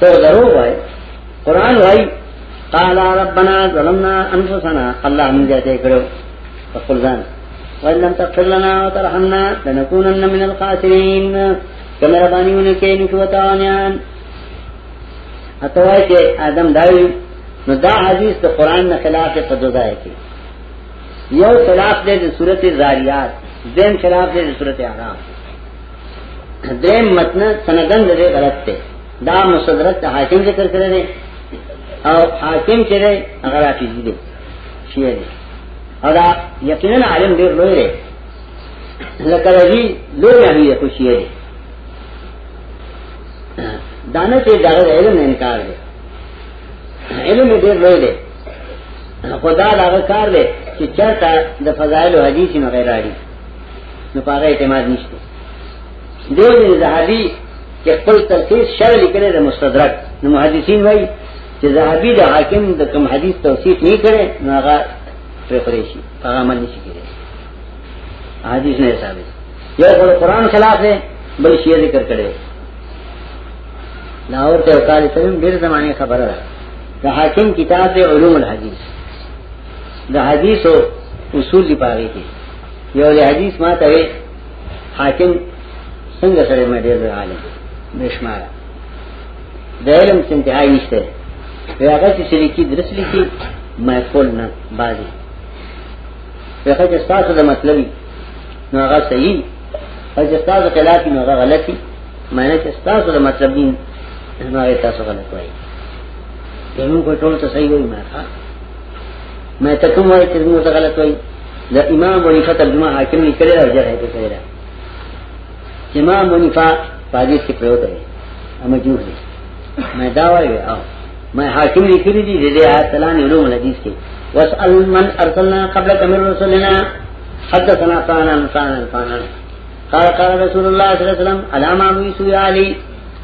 تو درو وای قران وای قال ربنا ظلمنا انفسنا الله موږ ته کړو خپل ځان ولم تغفر لنا وترحمنا لنكونن من الخاسرين کله ربانی ونه کې نو شوتانیان اتوای چې ادم دایو نو دا حدیث د قران نه خلاف په دوزای کې یو خلاف دې د سورته زاریات دیم خلاف دې د سورته اعراف دې متن سندن دې غلط ته دا مصدرت حاکم ذکر کړی دی او حاکم چې دی هغه راځي دی شي دی او دا یقینا عالم ډیر لوی دی لکه راځي لوی دی خو شي دی دانه چې دا علم انکار دی علم ډیر لوی دی خدا دا کار دی چې چرته د فضایل حدیث نه غیر اړي نو پاغه اعتماد نشته دیو دې زهبي چې خپل تلخیص شر لیکره د مستدرک نو محدثین وایي چې زهبي د حاکم د کوم حدیث توثیق نه کړي نو هغه پر پرېشي هغه عمل نشي کېږي حدیث نه ثابت یو خو قرآن خلاف دی بل شی ذکر کړي لاور ته وکاله سلیم ډیر زمانه خبره ده د حاکم کتاب دی علوم الحدیث د حدیثو اصول دی پاره کې یو له حدیث ما ته حاکم څنګه سره مې ډېر عالم بشمار د علم انتهای نشته هغه چې شریکی درس لیکي مې کول نه باندې هغه چې تاسو د مطلبي نو هغه صحیح او چې تاسو خلاف نو هغه غلطي معنی چې تاسو د مطلب دین نو هغه تاسو غلط وایي یمن کو ټول ته صحیح وایي ما ما ته کوم وایي چې موږ ته غلط وایي د امام ونیفه ترجمه حاکم یې کړی او جره یې کړی امام ونیفه پاجیس کې پروت دی اما جوړ دی ما دا وایي او ما حاکم یې کړی دی د دې آیات تلان علوم الحدیث کې واسال من ارسلنا قبل کمر رسولنا حدثنا فانا فانا فانا قال قال رسول الله صلی الله علیه وسلم علامه ابو سوی علی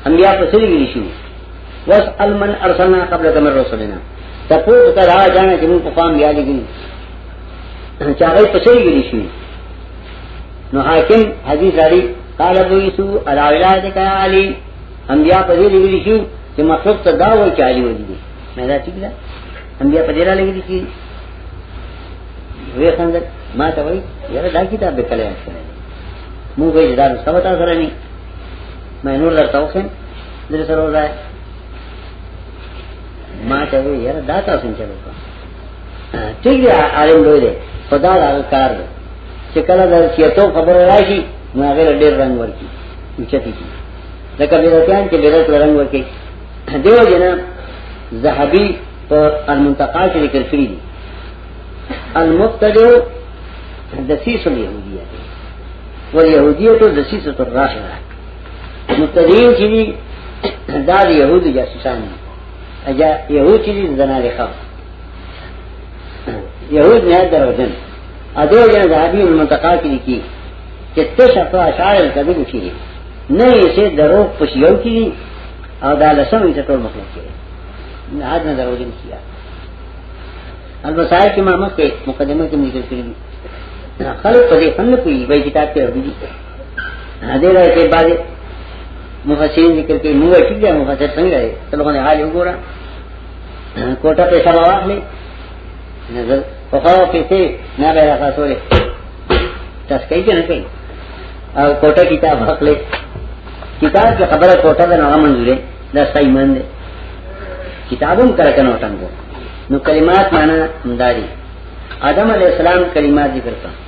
انبیاء پسری گلی شو واسأل من ارسلنا قبل کمر رسولنا تپوس کا را جانا چې موږ په قام بیا لګي چې هغه په شي ویل شي نو حاکم حدیث علی قال ابو یسو علی ولادک علی انبیاء په دې لګي شي چې مخصوص ته دا وایي چې علی ودی مې دا ٹھیک ده انبیاء په دې را لګي شي وې څنګه ما ته وایي یاره دا کتاب به کله اخلي موږ یې دا سمتا سره نه مې نور درته وخم در سره وځای ما ته وی یاره دا تاسو څنګه چلو ٹھیک دی عالم لوی دی خدا دا کار دی چې کله د چیتو خبر راشي نو هغه ډېر رنگ ورکی چتی کی لکه بیرتیان چې بیرت رنگ ورکی دیو جنا زهبی په المنتقا کې ذکر کړی دی المبتدع دسیس الیهودیه والیهودیه دسیسه الراشده متدین چې دي دا د يهودو جاسوسان دي اجا يهود چې دي زنا لري خو يهود نه دروځن اده جن ذهبي المنتقا کې دي چې تشه په اشعار الکبیر کې دي نه یې سه درو پښیو کې دي او دا لسم یې ټول مخلوق کې نه حد نه دروځن کیه البصائر کې ما مخکې مقدمه کې ذکر کړی خلک په دې فن کوي وای کتاب ته ورغلي دې راځي باندې مفسرین ذکر کوي موږ ټیک دی مفسر څنګه دی تلغه نه حال وګوره کوټه په سبا واخلې نظر په خوا پیسې نه به راځولې تاسو کوي کنه کوي او کوټه کتاب اخلې کتاب کې خبره کوټه ده نه منځورې دا صحیح مند دی کتابم کړه کنه وټنګو نو کلمات معنا همداري آدم علی السلام کلمات ذکر کړه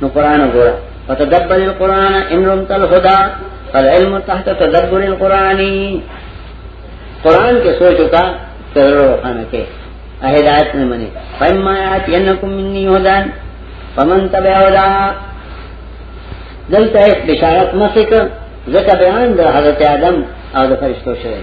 نو قران وګوره فتدبر القران ان رمت الهدى فالعلم تحت تدبر القران قران کې سوچو کا ترو خانه کې هدایت نه مني فما ياتينكم مني هدى فمن تبع هدى دلته بشارت مسک زکه بیان د حضرت آدم او د فرشتو شوی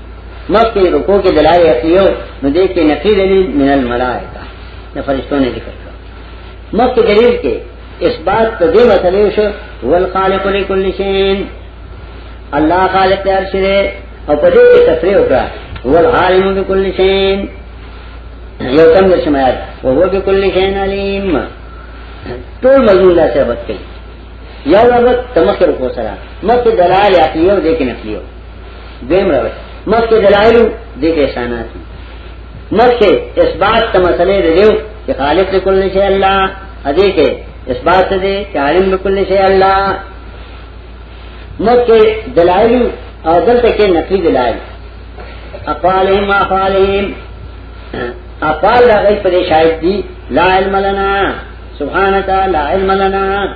مخکې رکوع کې دلایل یقیو نو دې کې نقی دلیل من الملائکه د فرشتو نه ذکر کړ مخکې دلیل کې اثبات د دې مسلې شو ول خالق لكل شيء الله خالق هر شی دی او په دې کې تفریح وکړه ول عالم بكل شيء یو تم د شمایات او هو بكل شيء علیم ټول مضمون لا ثابت کړي یو رب تمخر کو سره مکه دلال یقیو دې کې نقلیو دیم راوی مخکې دلائل دې کې شانات مخکې اثبات ته مسلې دیو چې خالق لكل شی الله ادې کې اثبات دې چې عالم لكل شی الله مخکې دلائل او دلته کې نقلی دلائل اقوالهم اقوالهم اقوال دا غي پر شاهد دي لا علم لنا سبحانك لا علم لنا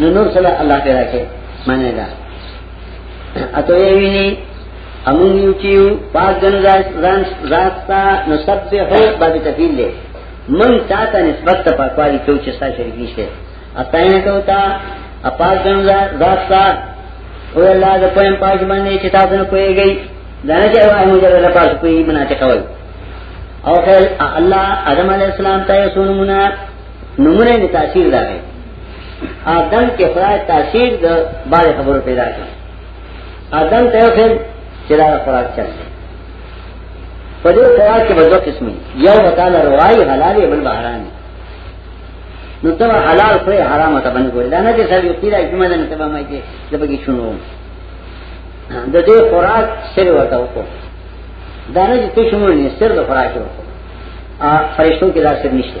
نو نور صلی الله تعالی کې معنی دا اته یې ویني امون یو چیو پاک جن ځان راستا نو سب به هو بعد تفیل له من تا ته نسبت ته پاکوالی کو چې ستا شریک نشته اته نه کوتا اپاک جن راستا او الله د پویم پاک باندې چې تاسو نه کویږئ دا نه چې وایي موږ له پاک کوی مناته کوي او خل الله ادم علی السلام ته سونمونه نمونه نه تاثیر راغی آدم کې خدای تاثیر د باندې خبرو پیدا کړ آدم ته خل چې دا خوراک چل په دې خوراک کې بدو قسمه یو وتعالى روای حلال بل بهران نو ته حلال خو حرام ته باندې ګورې دا نه چې سړی پیرا کومه نه ته باندې کې دبګي شنو د دې خوراک سره ورته وکړه دا نه چې څه شمول نه سر د خوراک وکړه ا فرشتو کې دا سر نشته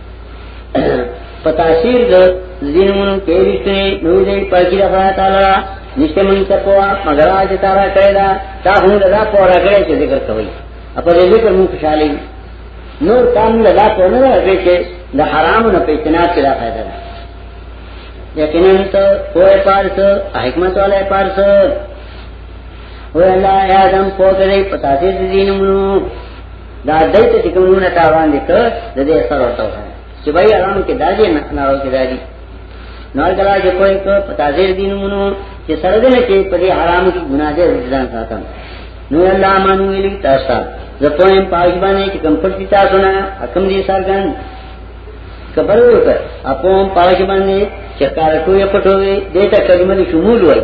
په تاثیر د زینمونو کې رښتې نو دې پاکی د خدای تعالی نشته مونږ ته پوا مگر اج تارا کړی دا تا هم دا پورا کړی چې ذکر کوي اپ دې ذکر مو خوشاله نور کام له لا په نه راځي چې د حرام نه پیچنا کې را پیدا ده یقینا ته کوه پارس حکمت والا پارس ولا آدم پوتره پتا دې دینونو دا دایته چې کومونه تا باندې ته د دې سره ورته وایي چې بای اړانو کې داجې نه نه او کې داجې نو کله چې کوی کو پتا دې دینونو چې سره دې نه کې په دې حرام کې ګناه دې ځان ساتم نو الله مان ویلی تاسو زه په ام پاج باندې چې کوم پټ تاسو نه حکم دې سرګن خبر وکړه اپو ام پاج باندې چې کار کوی پټوي دې ته کلمه شمول وایي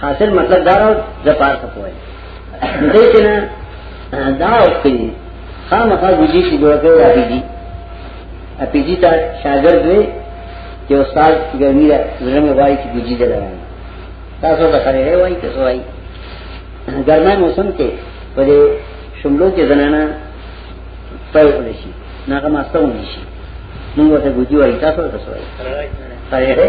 حاصل مطلب دا راو زپار څه کوی دې چې نه دا اوس کې خامخا ګوجی چې جوړ کړو اپی جی اپی جی تا شاګرد وې چې استاد ګرمي زرم وای چې ګوجی دې لګا تاسو ته خره وای چې سوای ګرمه موسم کې په دې شملو کې زنانه پای ولې شي ناګه ما ستو نشي موږ ته ګوجی وای تاسو ته سوای خره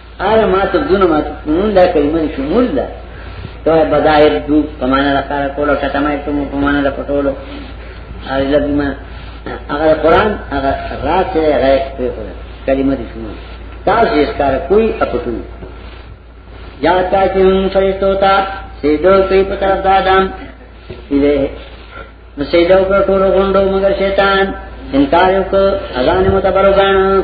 آره ما ته دونه ما نون دا کلمه شمول ده تو بدایر دو پمانه دا کار کولو کتمای ته مو پمانه دا پټولو اره لګی ما هغه قرآن هغه رات سره هغه په کوله کلمه دې شمول تاسو یې کار کوئی اپټو یا تاسو هم فرشتو ته سیدو کوي په طرف دادم دې نو سیدو کو ټول غونډو مگر شیطان انکار وکړ اذان متبرګان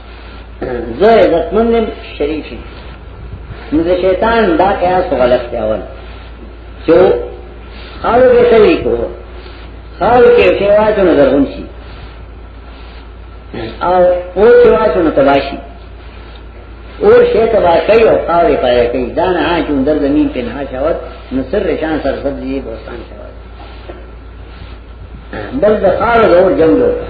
زه عزتمند یم شریف یم نو د شیطان دا قیاس غلط دی اول چې خاله به سړي کو خاله کې چې واځو نه درون شي او او چې واځو نه تباشي اور شیخ تبا کوي او خاله پای کوي دا نه ها چې در زمين په نه شاوت نو سر رشان سر سبزي بوستان شاوت بل د خاله اور جنگ وکړه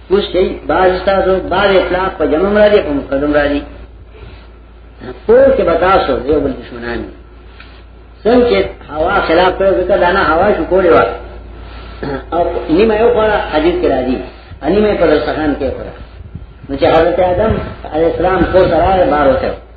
کوش کئی باز استاسو باز اطلاق پا جمع مرادی پا مقدم رادی پو کے بتاسو دیو بل دشمنانی سن چه هوا خلاف کرو ذکر دانا هوا شو کولی وار او نیمه یو خورا حدیث کرا دی انیمه پر سخان کې خورا نو چې حضرت آدم علیہ السلام کو سره بار وته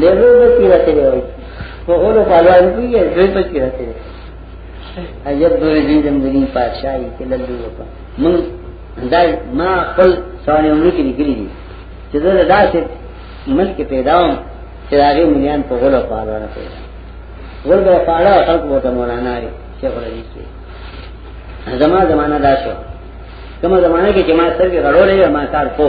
دیوو به کیرا ته وای په اولو پالوان کیږي دوی په کیرا ته عجب دوی دې زمونږ پادشاہي کې لږه وکړه من دا ما خپل ثاني عمر کې نکړي دي چې دا داسې ملک پیدا وم چې هغه مليان په غلو پاله نه پیدا ول به پاله خلق وو ته مولانا لري شیخ الحدیث کې زما زمانہ دا شو کومه زمانہ کې چې ما سر کې غړولې ما کار کو